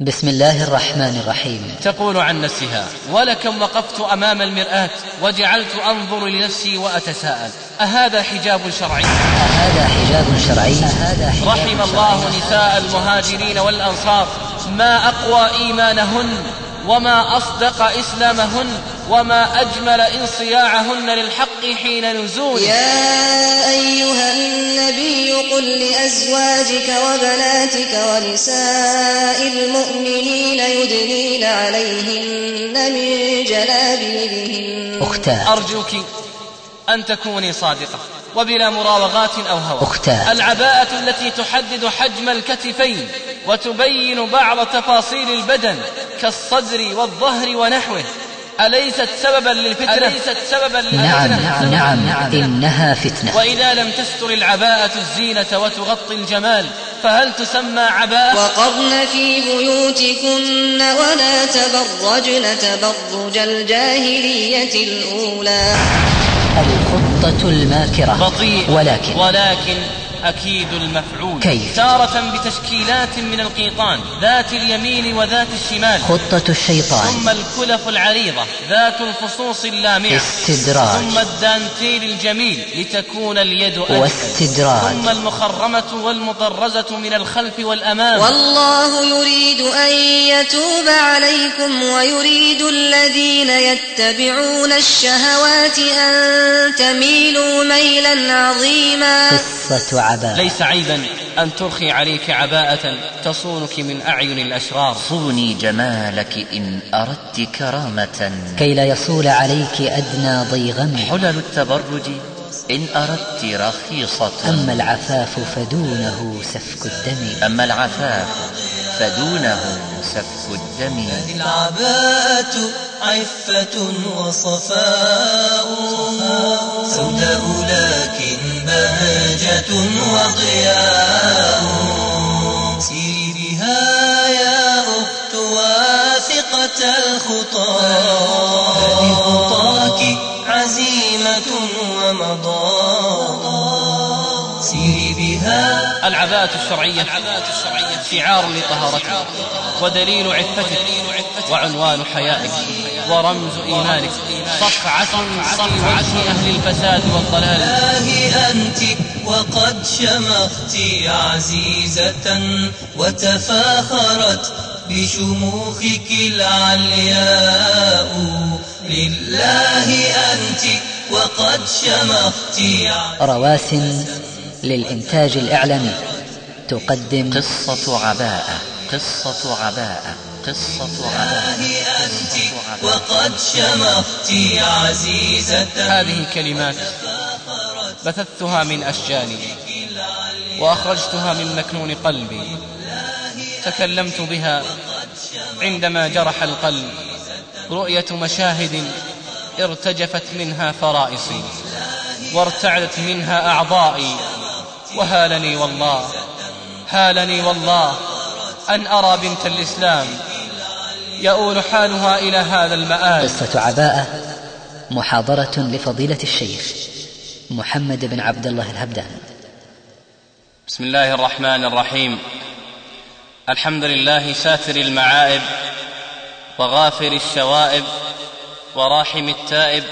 بسم الله الرحمن الرحيم. تقول عن نفسها ولكم وقفت أمام المرآة وجعلت أنظر لنفسي وأتساءل أهذا حجاب شرعي؟ أهذا حجاب شرعي. أهذا حجاب رحم الله نساء المهاجرين والأنصار ما أقوى إيمانهن وما اصدق اسلامهن وما اجمل انصياعهن للحق حين نزوله يا أيها النبي قل لأزواجك وبناتك ونساء المؤمنين يدنين عليهن من جلابيبهن. أختاه أرجوك أن تكوني صادقة وبلا مراوغات أو هوى. العباءة التي تحدد حجم الكتفين وتبين بعض تفاصيل البدن كالصدر والظهر ونحوه. أليست سببا للفتنة؟ أليست سببا نعم للفتنة؟ نعم إنها فتنة. وإذا لم تستر العباءة الزينة وتغطي الجمال فهل تسمى عباءة؟ وقرن في بيوتكن ولا تبرجن تبرج الجاهلية الأولى. الخطة الماكرة. بطيء. ولكن ولكن أكيد المفعول. كيف؟ تارة بتشكيلات من القيطان ذات اليمين وذات الشمال. خطة الشيطان. ثم الكلف العريضة ذات الفصوص اللامعة. استدراج. ثم الدانتيل الجميل لتكون اليد أجمل. واستدراج. ثم المخرمة والمطرزة من الخلف والأمام. والله يريد أن يتوب عليكم ويريد الذين يتبعون الشهوات أن تميلوا ميلا عظيما. قصة عباء. ليس عيبا أن ترخي عليك عباءة تصونك من أعين الأشرار. صوني جمالك إن أردت كرامة. كي لا يصول عليك أدنى ضيغم. حلل التبرج إن أردت رخيصة. أما العفاف فدونه سفك الدم. أما العفاف فدونه سفك الدم. العباءة عفة وصفاء. سوداء لكن بهجة وضياء. سيري بها يا أخت واثقة الخطى هذه خطاك عزيمة ومضاء. سيري بها العباءة الشرعية. شعار لطهارتك ودليل عفتك وعنوان حيائك ورمز إيمانك. صفعة في وجه أهل الفساد والضلال. الله أنت وقد شمخت عزيزة وتفاخرت بشموخك العلياء. لله أنت وقد شمخت رواس للإنتاج الإعلامي. تقدم قصة عباءة. قصة عباءة. قصة أنت وقد شمخت عزيزة هذه كلمات بثثتها من أشجاني وأخرجتها من مكنون قلبي تكلمت بها عندما جرح القلب. رؤية مشاهد ارتجفت منها فرائصي وارتعدت منها أعضائي. وهالني والله هالني والله أن أرى بنت الإسلام يؤول حالها إلى هذا المآل. قصة عباءة محاضرة لفضيلة الشيخ محمد بن عبد الله الهبدان. بسم الله الرحمن الرحيم. الحمد لله ساتر المعائب وغافر الشوائب وراحم التائب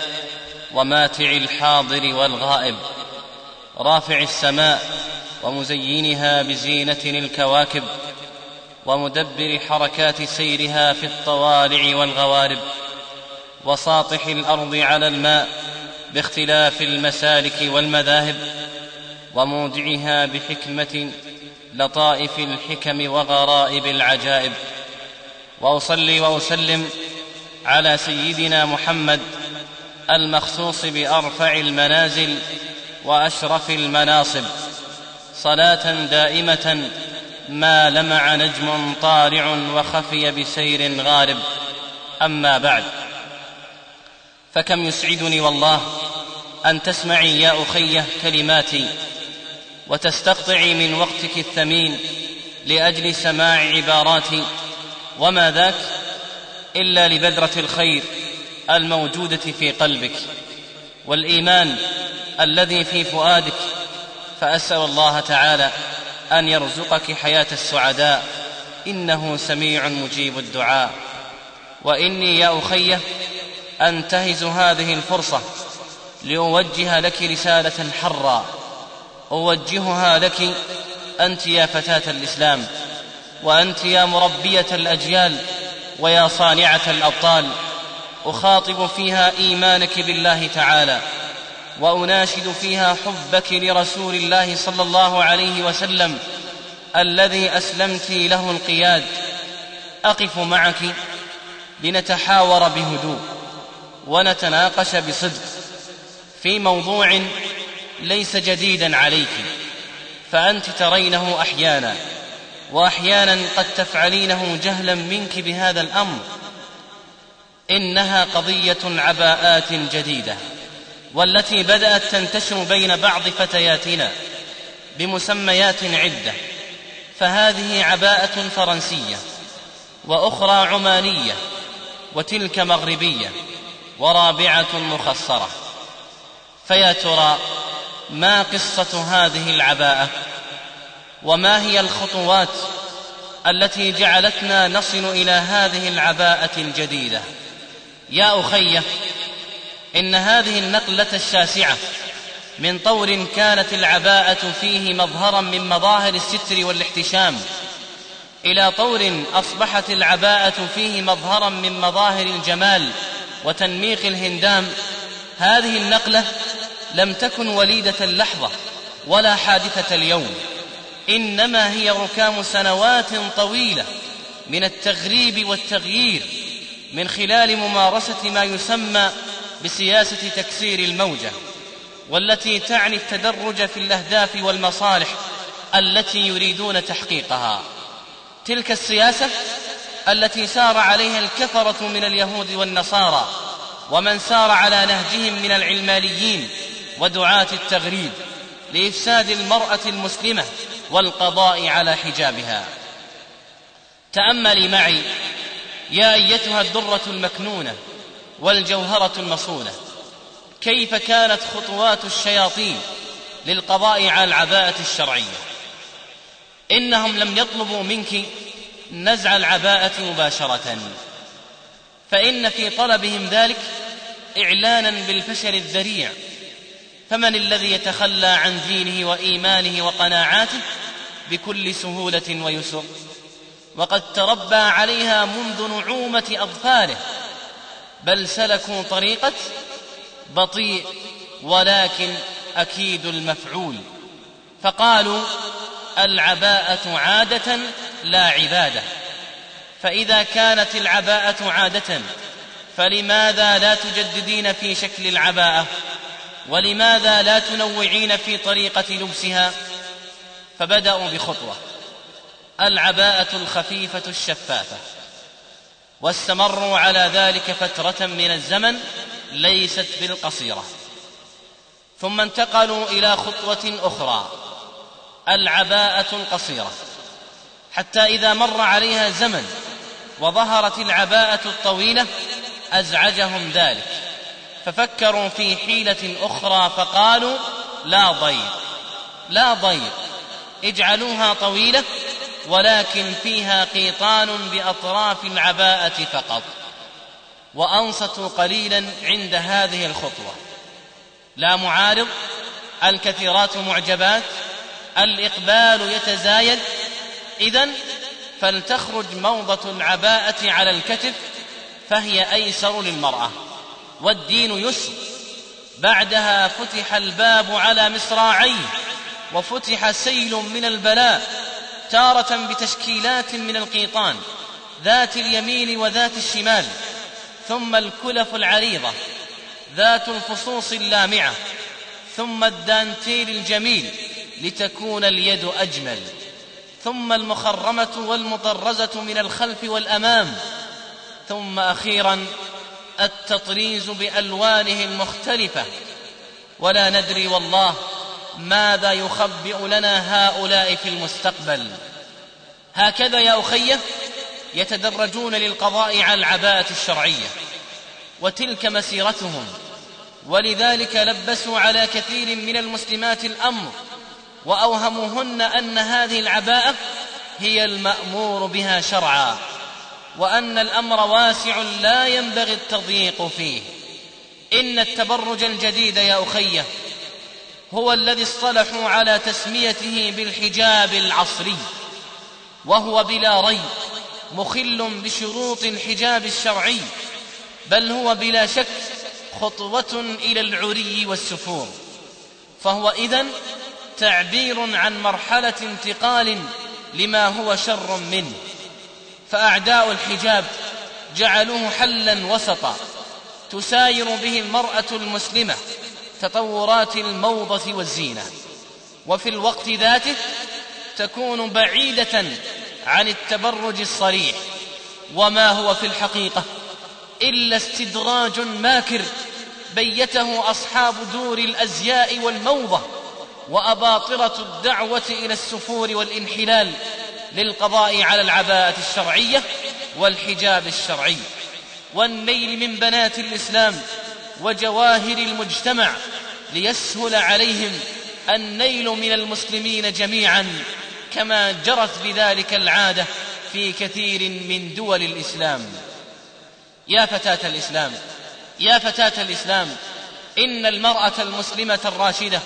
وماتع الحاضر والغائب رافع السماء ومزينها بزينة الكواكب ومدبر حركات سيرها في الطوالع والغوارب وساطح الأرض على الماء باختلاف المسالك والمذاهب ومودعها بحكمة لطائف الحكم وغرائب العجائب. وأصلي وأسلم على سيدنا محمد المخصوص بأرفع المنازل وأشرف المناصب صلاة دائمة ما لمع نجم طالع وخفي بسير غارب. أما بعد فكم يسعدني والله أن تسمعي يا اخيه كلماتي وتستقطعي من وقتك الثمين لأجل سماع عباراتي. وما ذاك إلا لبذرة الخير الموجودة في قلبك والإيمان الذي في فؤادك. فأسأل الله تعالى أن يرزقك حياة السعداء. إنه سميع مجيب الدعاء. وإني يا اخيه أنتهز هذه الفرصة لأوجه لك رسالة حرا. أوجهها لك أنت يا فتاة الإسلام وأنت يا مربية الأجيال ويا صانعة الأبطال. أخاطب فيها إيمانك بالله تعالى. وأناشد فيها حبك لرسول الله صلى الله عليه وسلم الذي أسلمت له القياد. أقف معك لنتحاور بهدوء ونتناقش بصدق في موضوع ليس جديدا عليك فأنت ترينه أحيانا وأحيانا قد تفعلينه جهلا منك بهذا الأمر. إنها قضية عباءات جديدة. والتي بدأت تنتشر بين بعض فتياتنا بمسميات عدة فهذه عباءة فرنسية وأخرى عمانية وتلك مغربية ورابعة مخصرة. فيا ترى ما قصة هذه العباءة؟ وما هي الخطوات التي جعلتنا نصل إلى هذه العباءة الجديدة؟ يا أخي إن هذه النقلة الشاسعة من طور كانت العباءة فيه مظهرا من مظاهر الستر والاحتشام إلى طور أصبحت العباءة فيه مظهرا من مظاهر الجمال وتنميق الهندام. هذه النقلة لم تكن وليدة اللحظة ولا حادثة اليوم إنما هي ركام سنوات طويلة من التغريب والتغيير من خلال ممارسة ما يسمى بسياسة تكسير الموجة والتي تعني التدرج في الأهداف والمصالح التي يريدون تحقيقها. تلك السياسة التي سار عليها الكفره من اليهود والنصارى ومن سار على نهجهم من العلمانيين ودعاة التغريب لإفساد المرأة المسلمة والقضاء على حجابها. تأملي معي يا أيتها الدرة المكنونة والجوهرة المصونة. كيف كانت خطوات الشياطين للقضاء على العباءة الشرعية؟ إنهم لم يطلبوا منك نزع العباءة مباشرة. فإن في طلبهم ذلك إعلانا بالفشل الذريع. فمن الذي يتخلى عن دينه وإيمانه وقناعاته بكل سهولة ويسر. وقد تربى عليها منذ نعومة اظفاره بل سلكوا طريقة بطيء ولكن أكيد المفعول. فقالوا العباءة عادة لا عبادة. فإذا كانت العباءة عادة فلماذا لا تجددين في شكل العباءة؟ ولماذا لا تنوعين في طريقة لبسها؟ فبدأوا بخطوة. العباءة الخفيفة الشفافة. واستمروا على ذلك فترة من الزمن ليست بالقصيرة. ثم انتقلوا إلى خطوة أخرى العباءة القصيرة. حتى إذا مر عليها زمن وظهرت العباءة الطويلة أزعجهم ذلك. ففكروا في حيلة أخرى فقالوا لا ضير لا ضير اجعلوها طويلة ولكن فيها قيطان بأطراف العباءة فقط وانصتوا قليلا عند هذه الخطوة. لا معارض الكثيرات معجبات الإقبال يتزايد. اذا فلتخرج موضة العباءة على الكتف فهي أيسر للمرأة والدين يسر. بعدها فتح الباب على مصراعيه وفتح سيل من البلاء تارة بتشكيلات من القيطان ذات اليمين وذات الشمال ثم الكلف العريضة ذات الفصوص اللامعة ثم الدانتيل الجميل لتكون اليد أجمل ثم المخرمة والمطرزة من الخلف والأمام ثم أخيرا التطريز بألوانه المختلفة ولا ندري والله ماذا يخبئ لنا هؤلاء في المستقبل؟ هكذا يا اخيه يتدرجون للقضاء على العباءة الشرعية وتلك مسيرتهم. ولذلك لبسوا على كثير من المسلمات الأمر وأوهموهن أن هذه العباءة هي المأمور بها شرعا وأن الأمر واسع لا ينبغي التضييق فيه. إن التبرج الجديد يا اخيه هو الذي اصطلحوا على تسميته بالحجاب العصري وهو بلا ريب مخل بشروط الحجاب الشرعي بل هو بلا شك خطوة إلى العري والسفور. فهو إذن تعبير عن مرحلة انتقال لما هو شر منه. فأعداء الحجاب جعلوه حلا وسطا تساير به المرأة المسلمة تطورات الموضة والزينة. وفي الوقت ذاته تكون بعيدة عن التبرج الصريح. وما هو في الحقيقة إلا استدراج ماكر بيته أصحاب دور الأزياء والموضة وأباطرة الدعوة إلى السفور والانحلال للقضاء على العباءة الشرعية والحجاب الشرعي. والنيل من بنات الإسلام وجواهر المجتمع ليسهل عليهم النيل من المسلمين جميعا كما جرت بذلك العادة في كثير من دول الإسلام. يا فتاة الإسلام يا فتاة الإسلام إن المرأة المسلمة الراشدة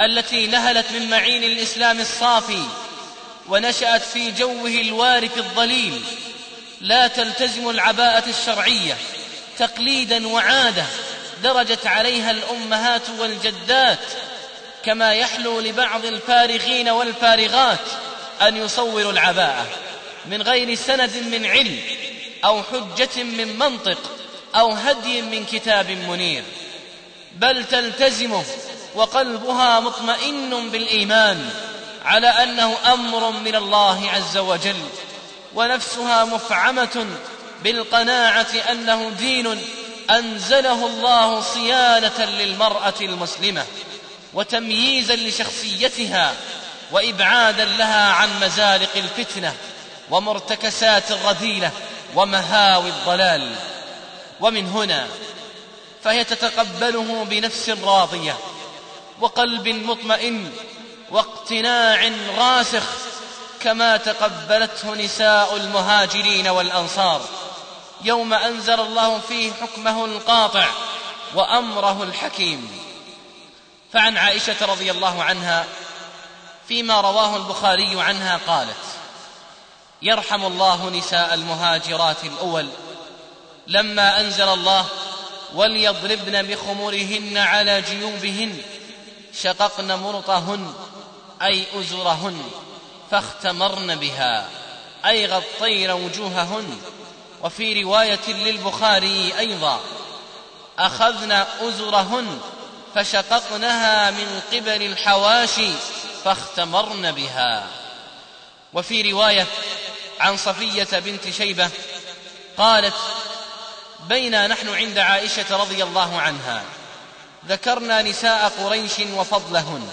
التي نهلت من معين الإسلام الصافي ونشأت في جوه الوارف الظليل لا تلتزم العباءة الشرعية تقليدا وعاده درجت عليها الأمهات والجدات كما يحلو لبعض الفارغين والفارغات أن يصوروا العباءة من غير سند من علم أو حجة من منطق أو هدي من كتاب منير. بل تلتزمه وقلبها مطمئن بالإيمان على أنه أمر من الله عز وجل ونفسها مفعمة بالقناعة أنه دين أنزله الله صيانة للمرأة المسلمة وتمييزا لشخصيتها وإبعادا لها عن مزالق الفتنة ومرتكسات الرذيلة ومهاوي الضلال. ومن هنا فهي تتقبله بنفس راضية وقلب مطمئن واقتناع راسخ كما تقبلته نساء المهاجرين والأنصار. يوم أنزل الله فيه حكمه القاطع وأمره الحكيم. فعن عائشة رضي الله عنها فيما رواه البخاري عنها قالت يرحم الله نساء المهاجرات الأول لما أنزل الله وليضربن بخمرهن على جيوبهن شققن مرطهن أي أزرهن فاختمرن بها أي غطين وجوههن وفي رواية للبخاري أيضا اخذن أزرهن فشققنها من قبل الحواشي فاختمرن بها. وفي رواية عن صفية بنت شيبة قالت بينا نحن عند عائشة رضي الله عنها ذكرنا نساء قريش وفضلهن.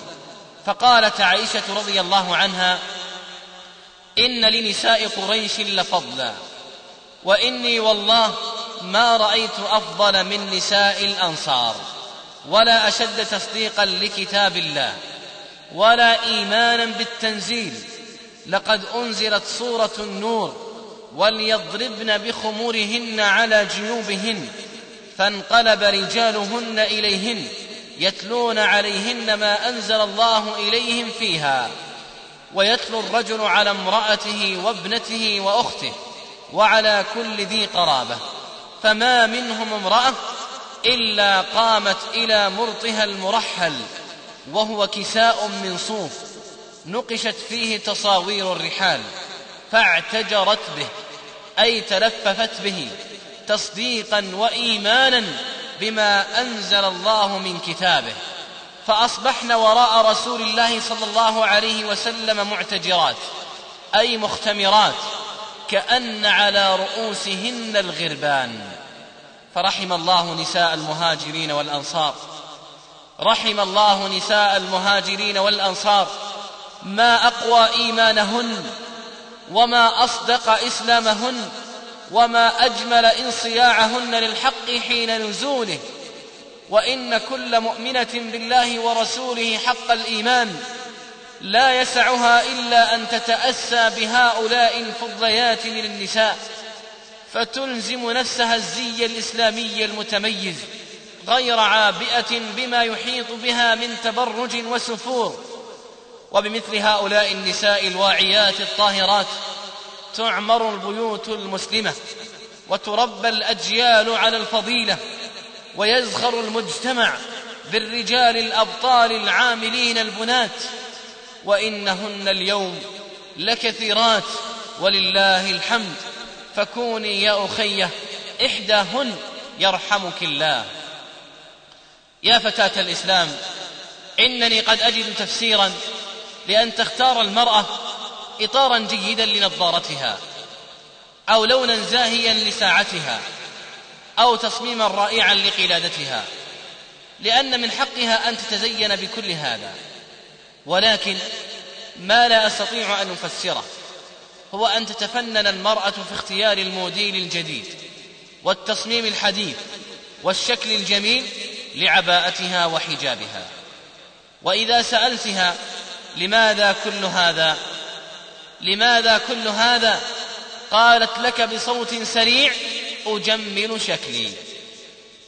فقالت عائشة رضي الله عنها إن لنساء قريش لفضلا. وإني والله ما رأيت أفضل من نساء الأنصار ولا أشد تصديقا لكتاب الله ولا إيمانا بالتنزيل. لقد أنزلت سورة النور وليضربن بخمورهن على جيوبهن فانقلب رجالهن إليهن يتلون عليهن ما أنزل الله إليهم فيها ويتلو الرجل على امرأته وابنته وأخته. وعلى كل ذي قرابة. فما منهم امرأة إلا قامت إلى مرطها المرحل وهو كساء من صوف نقشت فيه تصاوير الرحال فاعتجرت به أي تلففت به تصديقا وايمانا بما أنزل الله من كتابه. فأصبحن وراء رسول الله صلى الله عليه وسلم معتجرات أي مختمرات. كأن على رؤوسهن الغربان. فرحم الله نساء المهاجرين والأنصار. رحم الله نساء المهاجرين والأنصار. ما أقوى إيمانهن وما أصدق إسلامهن وما أجمل انصياعهن للحق حين نزوله. وإن كل مؤمنة بالله ورسوله حق الإيمان. لا يسعها إلا أن تتأسى بهؤلاء الفضيات من النساء فتلزم نفسها الزي الإسلامي المتميز غير عابئة بما يحيط بها من تبرج وسفور. وبمثل هؤلاء النساء الواعيات الطاهرات تعمر البيوت المسلمة وتربى الأجيال على الفضيلة ويزخر المجتمع بالرجال الأبطال العاملين البنات وإنهن اليوم لكثيرات ولله الحمد. فكوني يا اخيه إحداهن يرحمك الله. يا فتاة الإسلام إنني قد أجد تفسيرا لأن تختار المرأة اطارا جيدا لنظارتها أو لونا زاهيا لساعتها أو تصميما رائعا لقلادتها لأن من حقها أن تتزين بكل هذا. ولكن ما لا أستطيع أن أفسره. هو أن تتفنن المرأة في اختيار الموديل الجديد والتصميم الحديث والشكل الجميل لعباءتها وحجابها. وإذا سألتها لماذا كل هذا لماذا كل هذا قالت لك بصوت سريع أجمل شكلي.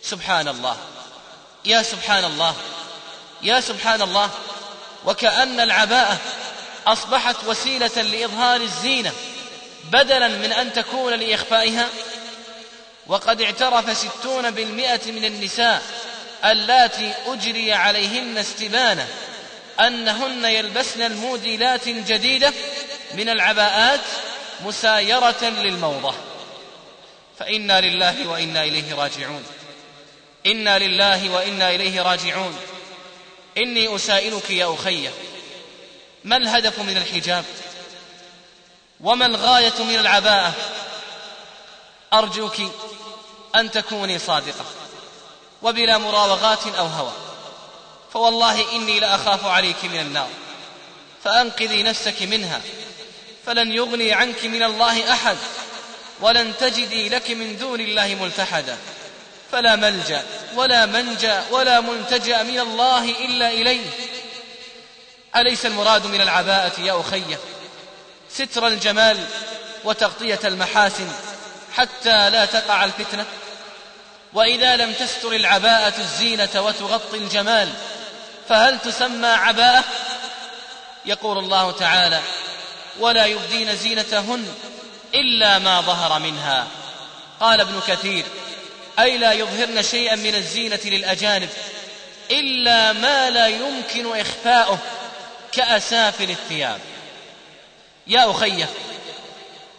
سبحان الله. يا سبحان الله. يا سبحان الله. وكأن العباءة أصبحت وسيلة لإظهار الزينة بدلا من أن تكون لإخفائها. وقد اعترف ستون بالمئة من النساء اللاتي أجري عليهن استبانة أنهن يلبسن الموديلات الجديدة من العباءات مسايرة للموضة. فإنا لله وإنا إليه راجعون. إنا لله وإنا إليه راجعون. إني أسائلك يا أخي. ما الهدف من الحجاب؟ وما الغاية من العباءة؟ أرجوك أن تكوني صادقة وبلا مراوغات أو هوى. فوالله إني لأخاف عليك من النار. فأنقذي نفسك منها. فلن يغني عنك من الله أحد ولن تجدي لك من دون الله ملتحدا. فلا ملجأ ولا منجأ ولا ملتجا من الله إلا إليه. أليس المراد من العباءة يا أخي؟ ستر الجمال وتغطية المحاسن حتى لا تقع الفتنة. وإذا لم تستر العباءة الزينة وتغطي الجمال فهل تسمى عباءة؟ يقول الله تعالى ولا يبدين زينتهن إلا ما ظهر منها. قال ابن كثير أي لا يظهرن شيئا من الزينة للأجانب إلا ما لا يمكن إخفاؤه كاسافل الثياب. يا أخي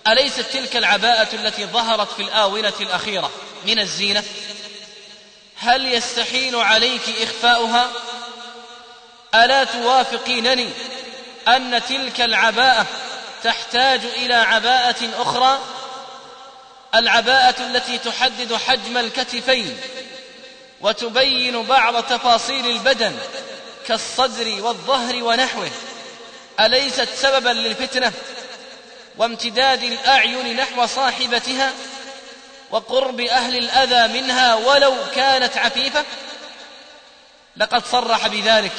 أليست تلك العباءة التي ظهرت في الآونة الأخيرة من الزينة؟ هل يستحيل عليك إخفاؤها؟ ألا توافقينني أن تلك العباءة تحتاج إلى عباءة أخرى؟ العباءة التي تحدد حجم الكتفين وتبين بعض تفاصيل البدن كالصدر والظهر ونحوه. أليست سببا للفتنة وامتداد الأعين نحو صاحبتها وقرب أهل الأذى منها ولو كانت عفيفة؟ لقد صرح بذلك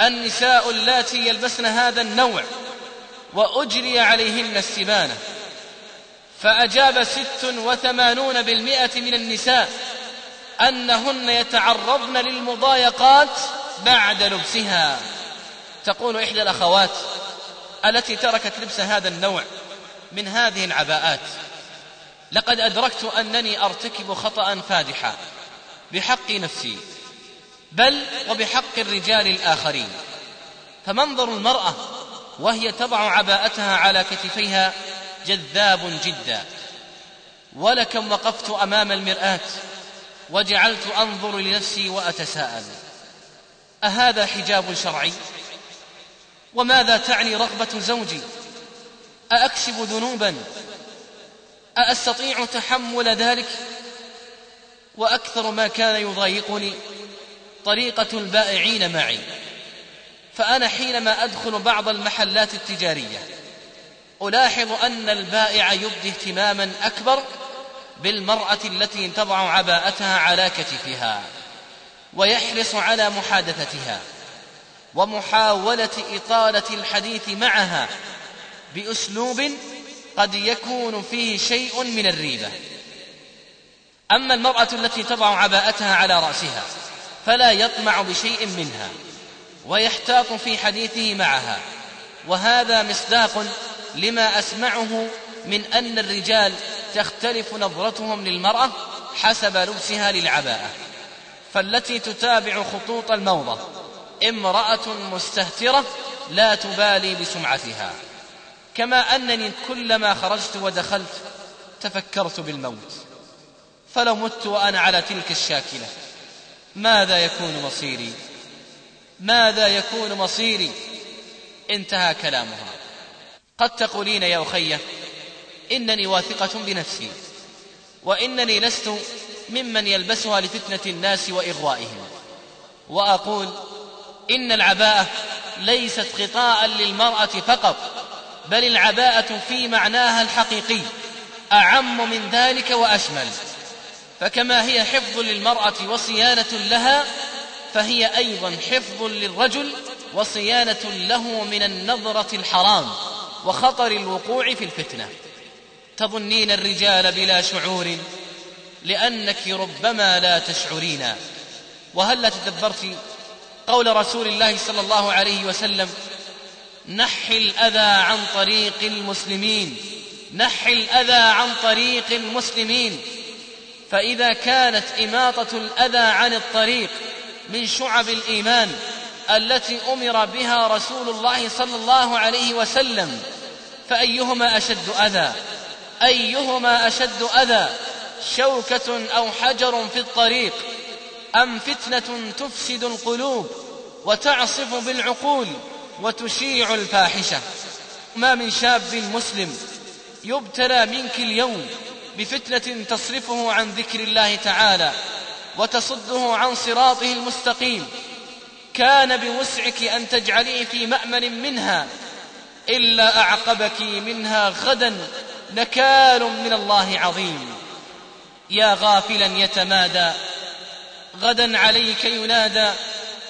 النساء اللاتي يلبسن هذا النوع وأجري عليهن السبانة. فأجاب ست وثمانون بالمئة من النساء أنهن يتعرضن للمضايقات بعد لبسها. تقول إحدى الأخوات التي تركت لبس هذا النوع من هذه العباءات لقد أدركت أنني أرتكب خطأ فادحا بحق نفسي بل وبحق الرجال الآخرين فمنظر المرأة وهي تضع عباءتها على كتفيها جذاب جدا. ولكم وقفت أمام المرآة وجعلت أنظر لنفسي وأتساءل. أهذا حجاب شرعي؟ وماذا تعني رغبة زوجي؟ أأكسب ذنوبا؟ أأستطيع تحمل ذلك؟ وأكثر ما كان يضايقني طريقة البائعين معي. فأنا حينما أدخل بعض المحلات التجارية ألاحظ أن البائع يبدي اهتماما أكبر بالمرأة التي تضع عباءتها على كتفها ويحرص على محادثتها ومحاولة إطالة الحديث معها بأسلوب قد يكون فيه شيء من الريبة. أما المرأة التي تضع عباءتها على رأسها فلا يطمع بشيء منها ويحتاط في حديثه معها وهذا مصداق لما أسمعه من أن الرجال تختلف نظرتهم للمرأة حسب لبسها للعباءة فالتي تتابع خطوط الموضة امرأة مستهترة لا تبالي بسمعتها. كما أنني كلما خرجت ودخلت تفكرت بالموت فلو مت وأنا على تلك الشاكلة. ماذا يكون مصيري؟ ماذا يكون مصيري؟ انتهى كلامها. قد تقولين يا اخيه إنني واثقة بنفسي وإنني لست ممن يلبسها لفتنة الناس وإغوائهم. وأقول إن العباءة ليست غطاء للمرأة فقط بل العباءة في معناها الحقيقي أعم من ذلك وأشمل. فكما هي حفظ للمرأة وصيانة لها فهي أيضا حفظ للرجل وصيانة له من النظرة الحرام. وخطر الوقوع في الفتنة. تظنين الرجال بلا شعور لأنك ربما لا تشعرين. وهل تدبرت قول رسول الله صلى الله عليه وسلم؟ نح الأذى عن طريق المسلمين. نح الأذى عن طريق المسلمين. فإذا كانت إماطة الأذى عن الطريق من شعب الإيمان التي أمر بها رسول الله صلى الله عليه وسلم فأيهما أشد أذى؟ أيهما أشد أذى؟ شوكة أو حجر في الطريق؟ أم فتنة تفسد القلوب وتعصف بالعقول وتشيع الفاحشة؟ ما من شاب مسلم يبتلى منك اليوم بفتنة تصرفه عن ذكر الله تعالى وتصده عن صراطه المستقيم. كان بوسعك أن تجعليه في مأمن منها إلا أعقبك منها غدا نكال من الله عظيم. يا غافلا يتمادى. غدا عليك ينادى.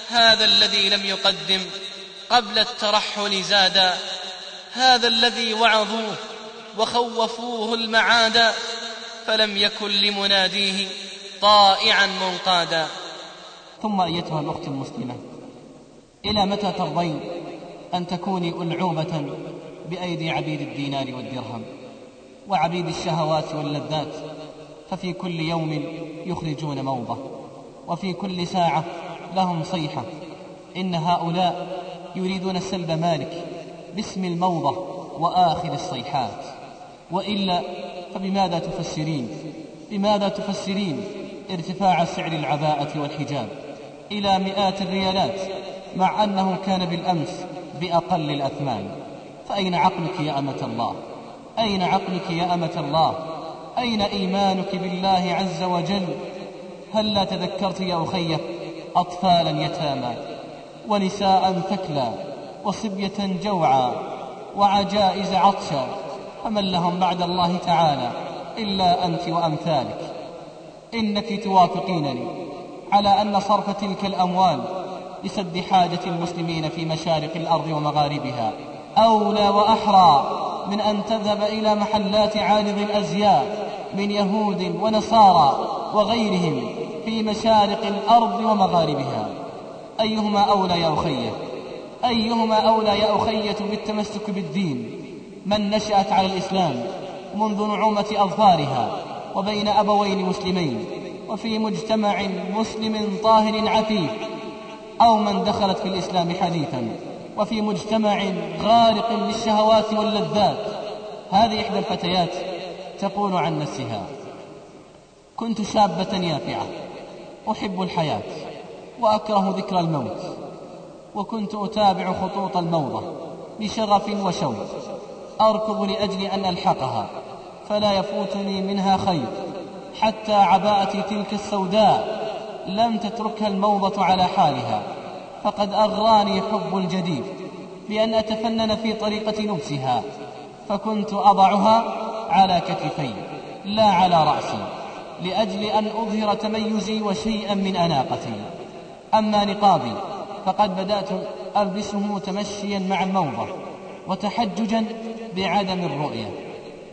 هذا الذي لم يقدم. قبل الترحل زادا هذا الذي وعظوه وخوفوه المعادا فلم يكن لمناديه طائعا منقادا. ثم أيتها الأخت المسلمة إلى متى ترضين؟ أن تكوني ألعوبة بأيدي عبيد الدينار والدرهم وعبيد الشهوات واللذات ففي كل يوم يخرجون موضة وفي كل ساعة لهم صيحة. إن هؤلاء يريدون سلب مالك باسم الموضة وآخر الصيحات. وإلا فبماذا تفسرين؟ بماذا تفسرين ارتفاع سعر العباءة والحجاب إلى مئات الريالات مع أنه كان بالأمس بأقل الأثمان. فأين عقلك يا أمة الله؟ أين عقلك يا أمة الله؟ أين إيمانك بالله عز وجل؟ هل لا تذكرت يا اخيه أطفالا يتامى ونساء ثكلى وصبية جوعا وعجائز عطشا فمن لهم بعد الله تعالى إلا أنت وأمثالك؟ إنك توافقينني على أن صرف تلك الأموال لسد حاجة المسلمين في مشارق الأرض ومغاربها. أولى وأحرى من أن تذهب إلى محلات عارض الأزياء من يهود ونصارى وغيرهم في مشارق الأرض ومغاربها. أيهما أولى يا اخيه أيهما أولى يا اخيه بالتمسك بالدين؟ من نشأت على الإسلام منذ نعومة أظفارها وبين أبوين مسلمين وفي مجتمع مسلم طاهر عفيف. أو من دخلت في الإسلام حديثا وفي مجتمع غارق للشهوات واللذات. هذه إحدى الفتيات تقول عن نفسها كنت شابة يافعة أحب الحياة وأكره ذكر الموت وكنت أتابع خطوط الموضة بشغف وشوق أركض لأجل أن ألحقها فلا يفوتني منها خير حتى عباءتي تلك السوداء لم تتركها الموضة على حالها فقد أغراني حب الجديد بان أتفنن في طريقة لبسها فكنت أضعها على كتفي لا على رأسي لأجل أن أظهر تميزي وشيئا من أناقتي. أما نقابي فقد بدأت ألبسه تمشيا مع الموضة وتحججا بعدم الرؤية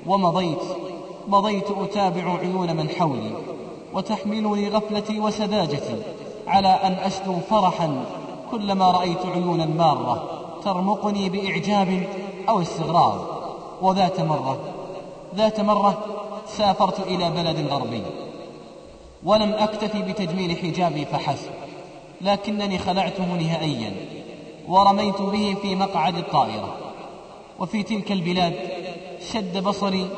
ومضيت مضيت أتابع عيون من حولي. وتحملني غفلتي وسذاجتي على أن أشدو فرحا كلما رأيت عيونا مارة ترمقني بإعجاب أو استغراب. وذات مرة ذات مرة سافرت إلى بلد غربي. ولم أكتفي بتجميل حجابي فحسب لكنني خلعته نهائيا ورميت به في مقعد الطائرة. وفي تلك البلاد شد بصري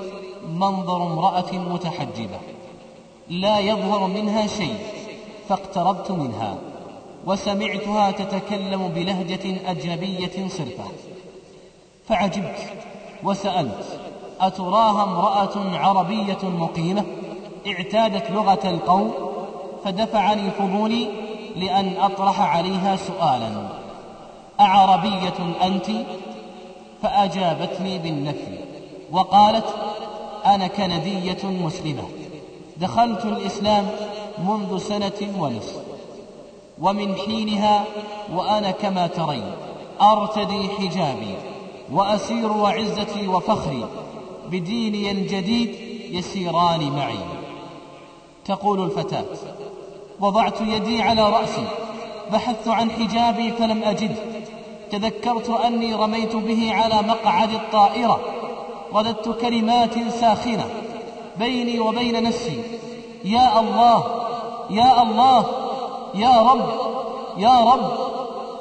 منظر امرأة متحجبة. لا يظهر منها شيء فاقتربت منها وسمعتها تتكلم بلهجة أجنبية صرفة. فعجبت وسألت أتراها امرأة عربية مقيمة؟ اعتادت لغة القوم فدفعني فضولي لأن أطرح عليها سؤالا أعربية أنت؟ فأجابتني بالنفي وقالت أنا كندية مسلمة. دخلت الإسلام منذ سنة ونصف. ومن حينها وأنا كما ترين أرتدي حجابي وأسير وعزتي وفخري بديني الجديد يسيران معي. تقول الفتاة وضعت يدي على رأسي بحثت عن حجابي فلم أجد. تذكرت أني رميت به على مقعد الطائرة رددت كلمات ساخنة بيني وبين نفسي. يا الله يا الله يا رب يا رب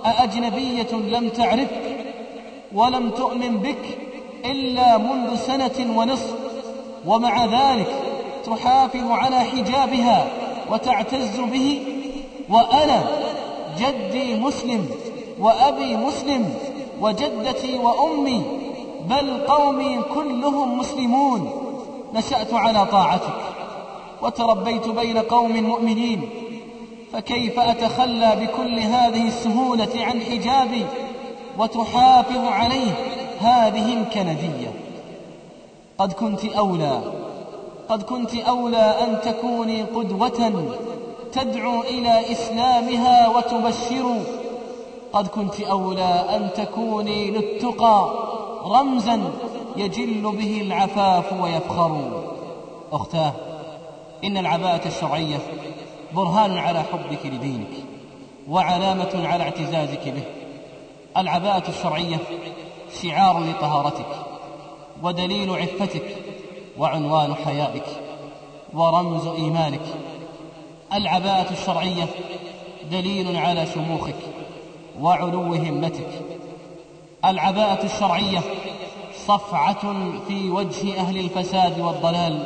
أأجنبية لم تعرفك ولم تؤمن بك إلا منذ سنة ونصف ومع ذلك تحافظ على حجابها وتعتز به. وأنا جدي مسلم وأبي مسلم وجدتي وأمي بل قومي كلهم مسلمون. نشأت على طاعتك وتربيت بين قوم مؤمنين فكيف أتخلى بكل هذه السهولة عن حجابي وتحافظ عليه هذه الكندية؟ قد كنت أولى قد كنت أولى أن تكوني قدوة تدعو إلى إسلامها وتبشر. قد كنت أولى أن تكوني للتقى رمزا يجل به العفاف ويفخر. أختاه إن العباءة الشرعية برهان على حبك لدينك وعلامة على اعتزازك به. العباءة الشرعية شعار لطهارتك ودليل عفتك وعنوان حيائك ورمز إيمانك. العباءة الشرعية دليل على شموخك وعلو همتك. العباءة الشرعية صفعة في وجه أهل الفساد والضلال.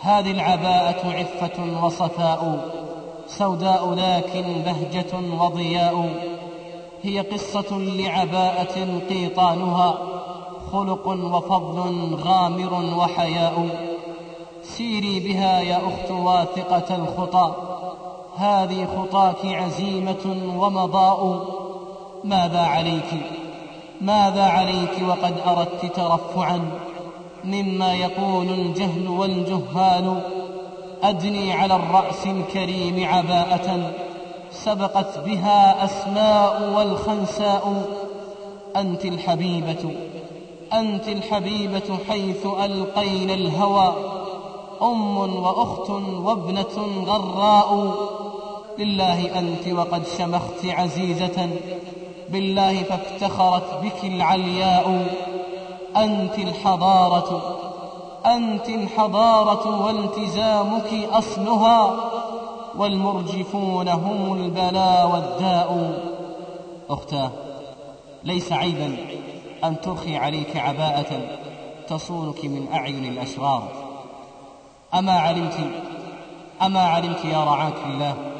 هذه العباءة عفة وصفاء سوداء لكن بهجة وضياء. هي قصة لعباءة قيطانها خلق وفضل غامر وحياء. سيري بها يا أخت واثقة الخطى هذه خطاك عزيمة ومضاء. ماذا عليك؟ ماذا عليك وقد أردت ترفعا؟ مما يقول الجهل والجهال أدني على الرأس الكريم عباءة سبقت بها أسماء والخنساء. أنت الحبيبة أنت الحبيبة حيث ألقينا الهوى. أم وأخت وابنة غراء. لله أنت وقد شمخت عزيزة. بالله فافتخرت بك العلياء. أنت الحضارة أنت الحضارة والتزامك أصلها والمرجفون هم البلاء والداء. أختاه ليس عيبا أن ترخي عليك عباءة تصونك من أعين الأشرار أما علمت أما علمت يا رعاك الله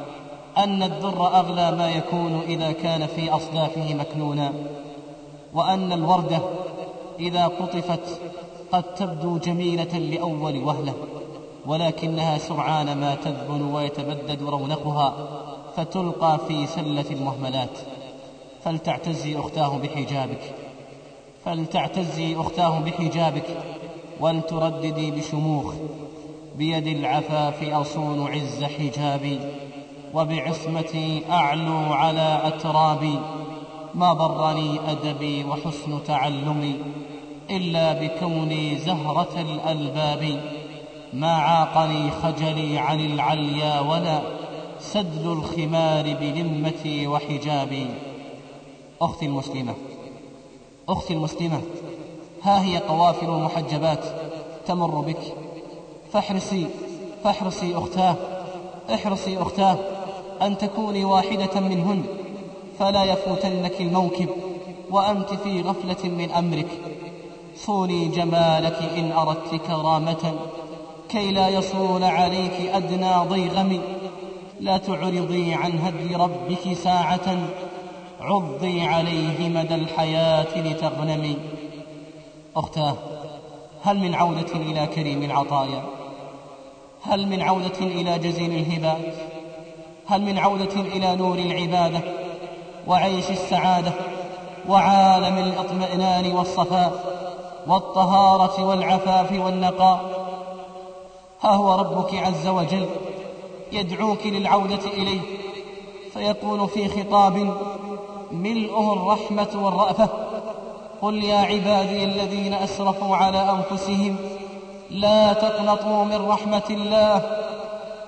أن الدر أغلى ما يكون إذا كان في أصدافه مكنونا وأن الوردة إذا قطفت قد تبدو جميلة لأول وهلة ولكنها سرعان ما تذبل ويتبدد رونقها فتلقى في سلة المهملات. فلتعتزي أختاه بحجابك فلتعتزي أختاه بحجابك ولترددي بشموخ بيد العفاف أصون عز حجابي. وبعصمتي أعلو على أترابي ما برني أدبي وحسن تعلمي إلا بكوني زهرة الألباب. ما عاقني خجلي عن العليا ولا سدل الخمار بلمتي وحجابي. أختي المسلمة أختي المسلمة ها هي قوافل المحجبات تمر بك. فاحرصي فاحرصي أختاه احرصي أختاه. أن تكوني واحدة منهن فلا يفوتنك الموكب وأنت في غفلة من أمرك. صوني جمالك إن أردت كرامة كي لا يصون عليك أدنى ضيغم. لا تعرضي عن هدي ربك ساعة عضي عليه مدى الحياة لتغنمي أختاه هل من عودة إلى كريم العطايا؟ هل من عودة إلى جزيل الهبات؟ هل من عودة إلى نور العبادة وعيش السعادة وعالم الإطمئنان والصفاء والطهارة والعفاف والنقاء؟ ها هو ربك عز وجل يدعوك للعودة إليه فيقول في خطاب ملؤه الرحمة والرأفة قل يا عبادي الذين أسرفوا على أنفسهم لا تقنطوا من رحمة الله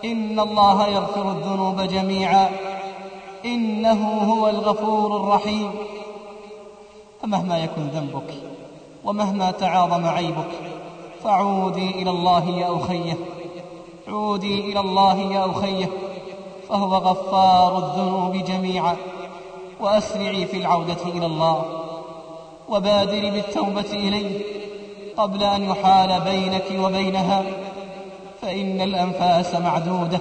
إن الله يغفر الذنوب جميعا. إنه هو الغفور الرحيم. فمهما يكن ذنبك ومهما تعاظم عيبك فعودي إلى الله يا أخيه. عودي إلى الله يا أخيه. فهو غفار الذنوب جميعا. وأسرعي في العودة إلى الله. وبادري بالتوبة إليه قبل أن يحال بينك وبينها. فإن الأنفاس معدودة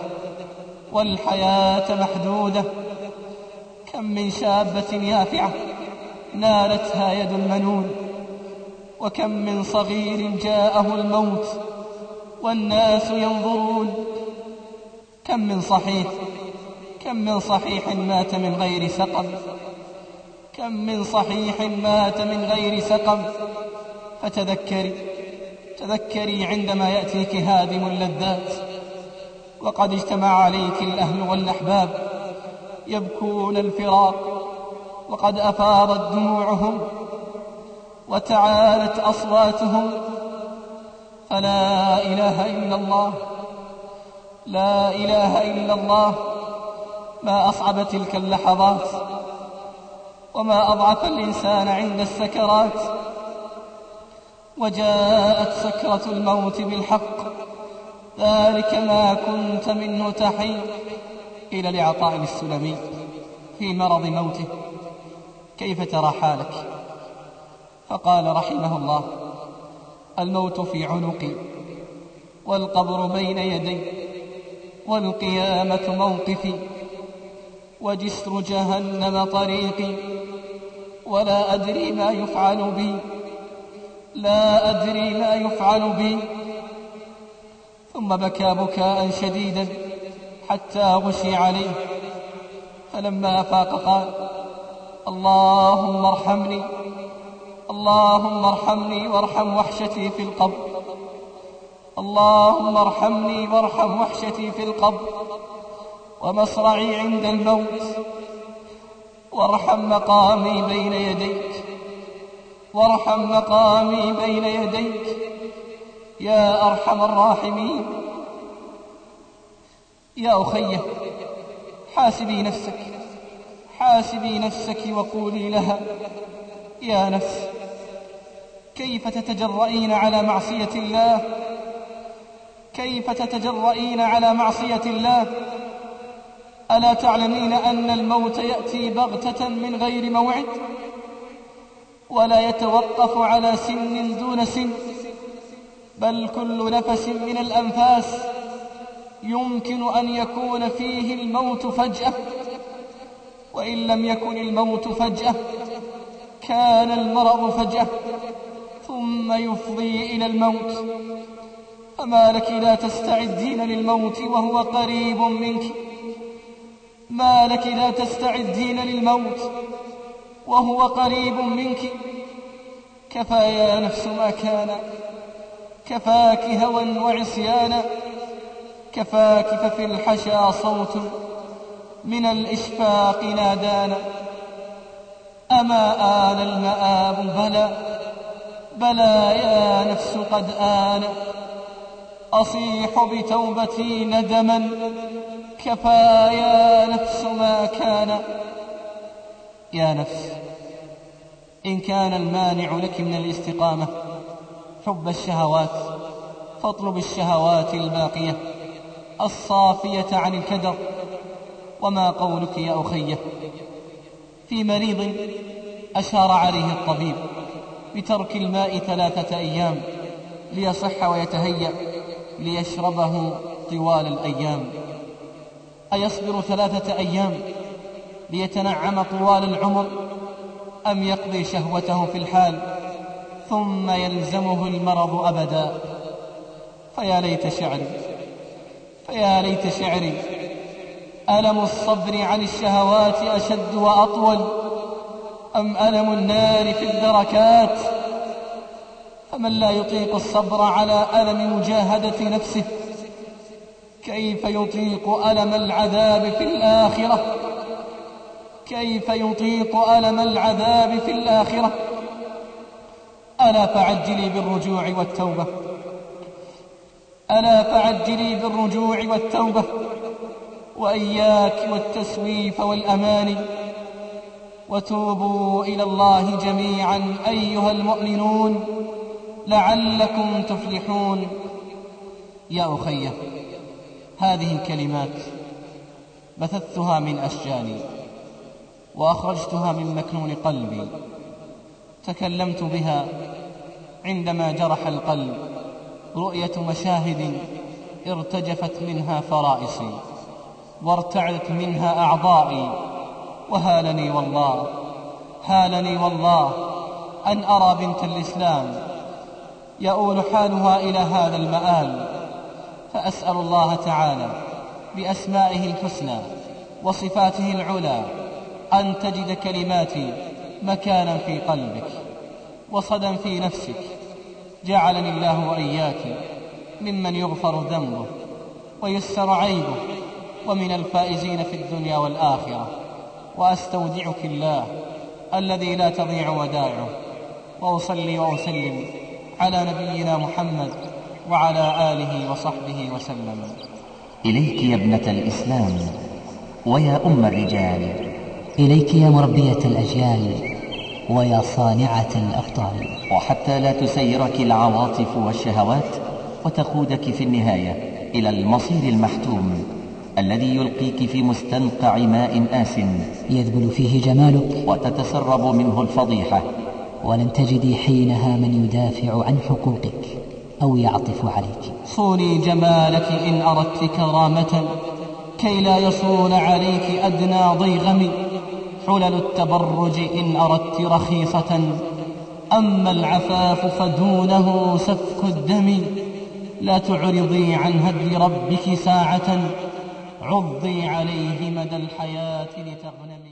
والحياة محدودة. كم من شابة يافعة نالتها يد المنون وكم من صغير جاءه الموت والناس ينظرون. كم من صحيح كم من صحيح مات من غير سقم. كم من صحيح مات من غير سقم. فتذكري تذكري عندما يأتيك هادم اللذات وقد اجتمع عليك الأهل والأحباب يبكون الفراق وقد أفاضت دموعهم وتعالت أصواتهم فلا إله إلا الله لا إله إلا الله ما أصعب تلك اللحظات وما أضعف الإنسان عند السكرات. وجاءت سكرة الموت بالحق. ذلك ما كنت منه تحيد. قيل لعطاء السلمي في مرض موته. كيف ترى حالك؟ فقال رحمه الله الموت في عنقي والقبر بين يدي والقيامة موقفي وجسر جهنم طريقي ولا أدري ما يفعل بي. لا أدري ما يفعل بي. ثم بكى بكاء شديدا حتى غشي عليه. فلما أفاق قال اللهم ارحمني اللهم ارحمني وارحم وحشتي في القبر. اللهم ارحمني وارحم وحشتي في القبر. ومصرعي عند الموت. وارحم مقامي بين يديك. وارحم مقامي بين يديك يا أرحم الراحمين. يا أخيه حاسبي نفسك حاسبي نفسك وقولي لها يا نفس كيف تتجرئين على معصية الله؟ كيف تتجرئين على معصية الله؟ ألا تعلمين أن الموت يأتي بغتة من غير موعد؟ ولا يتوقف على سن دون سن بل كل نفس من الأنفاس يمكن أن يكون فيه الموت فجأة وإن لم يكن الموت فجأة كان المرض فجأة ثم يفضي إلى الموت. فما لك لا تستعدين للموت وهو قريب منك؟ ما لك لا تستعدين للموت؟ وهو قريب منك. كفى يا نفس ما كان. كفاك هوى وعصيانا. كفاك ففي الحشا صوت. من الإشفاق نادانا. أما آن المآب بلى. بلى يا نفس قد آن. أصيح بتوبتي ندما. كفى يا نفس ما كان. يا نفس إن كان المانع لك من الاستقامة حب الشهوات فاطلب الشهوات الباقية الصافية عن الكدر وما قولك يا أخيه في مريض أشار عليه الطبيب بترك الماء ثلاثة أيام ليصح ويتهيأ ليشربه طوال الأيام. أيصبر ثلاثة أيام؟ ليتنعم طوال العمر أم يقضي شهوته في الحال ثم يلزمه المرض أبدا؟ فيا ليت شعري فيا ليت شعري ألم الصبر عن الشهوات أشد وأطول؟ أم ألم النار في الدركات؟ فمن لا يطيق الصبر على ألم مجاهدة نفسه؟ كيف يطيق ألم العذاب في الآخرة؟ كيف يطيق ألم العذاب في الآخرة؟ ألا فعجلي بالرجوع والتوبة. ألا فعجلي بالرجوع والتوبة. وإياك والتسويف والأماني وتوبوا إلى الله جميعا أيها المؤمنون لعلكم تفلحون. يا أخي هذه الكلمات بثثتها من أشجاني. وأخرجتها من مكنون قلبي. تكلمت بها عندما جرح القلب. رؤية مشاهد ارتجفت منها فرائصي وارتعدت منها أعضائي. وهالني والله هالني والله أن أرى بنت الإسلام يؤول حالها إلى هذا المآل. فأسأل الله تعالى بأسمائه الحسنى وصفاته العلى أن تجد كلماتي مكانا في قلبك وصدا في نفسك. جعلني الله وإياك ممن يغفر ذنبه ويسر عيبه ومن الفائزين في الدنيا والآخرة. وأستودعك الله الذي لا تضيع ودائعه. وأصلي وأسلم على نبينا محمد وعلى آله وصحبه وسلم. إليك يا ابنة الإسلام ويا أم الرجال. إليك يا مربية الأجيال ويا صانعة الأبطال. وحتى لا تسيرك العواطف والشهوات وتقودك في النهاية إلى المصير المحتوم الذي يلقيك في مستنقع ماء آس. يذبل فيه جمالك. وتتسرب منه الفضيحة. ولن تجدي حينها من يدافع عن حقوقك أو يعطف عليك. صوني جمالك إن أردت كرامة كي لا يصون عليك أدنى ضيغم. حلل التبرج إن أردت رخيصة. أما العفاف فدونه سفك الدم. لا تعرضي عن هدي ربك ساعة. عضي عليه مدى الحياة لتغنمي